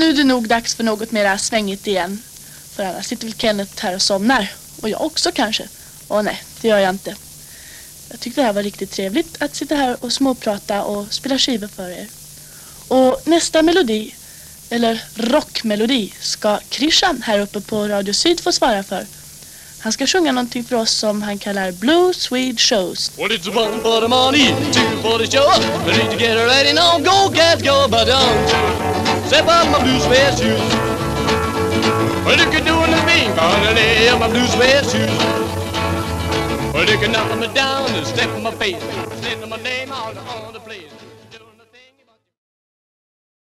Nu är det nog dags för något mera svängigt igen. För annars sitter väl Kenneth här och somnar. Och jag också kanske. Åh nej, det gör jag inte. Jag tyckte det här var riktigt trevligt att sitta här och småprata och spela skivor för er. Och nästa melodi, eller rockmelodi, ska Krishan här uppe på Radio Syd få svara för. Han ska sjunga någonting för oss som han kallar Blue Swede Shows. Well, it's one for the money, two for the show. Ready to get ready now, go, get go, but don't step on my blue suede shoes. Well, you can do anything, gonna lay on my blue suede shoes. Well, you can knock me down and step on my face, send my name out on